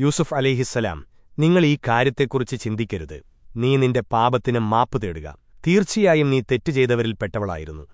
യൂസുഫ് അലിഹിസ്സലാം നിങ്ങൾ ഈ കാര്യത്തെക്കുറിച്ച് ചിന്തിക്കരുത്. നീ നിന്റെ പാപത്തിന് മാപ്പ് തേടുക. തീർച്ചയായും നീ തെറ്റ് ചെയ്തവരിൽപ്പെട്ടവളായിരുന്നു.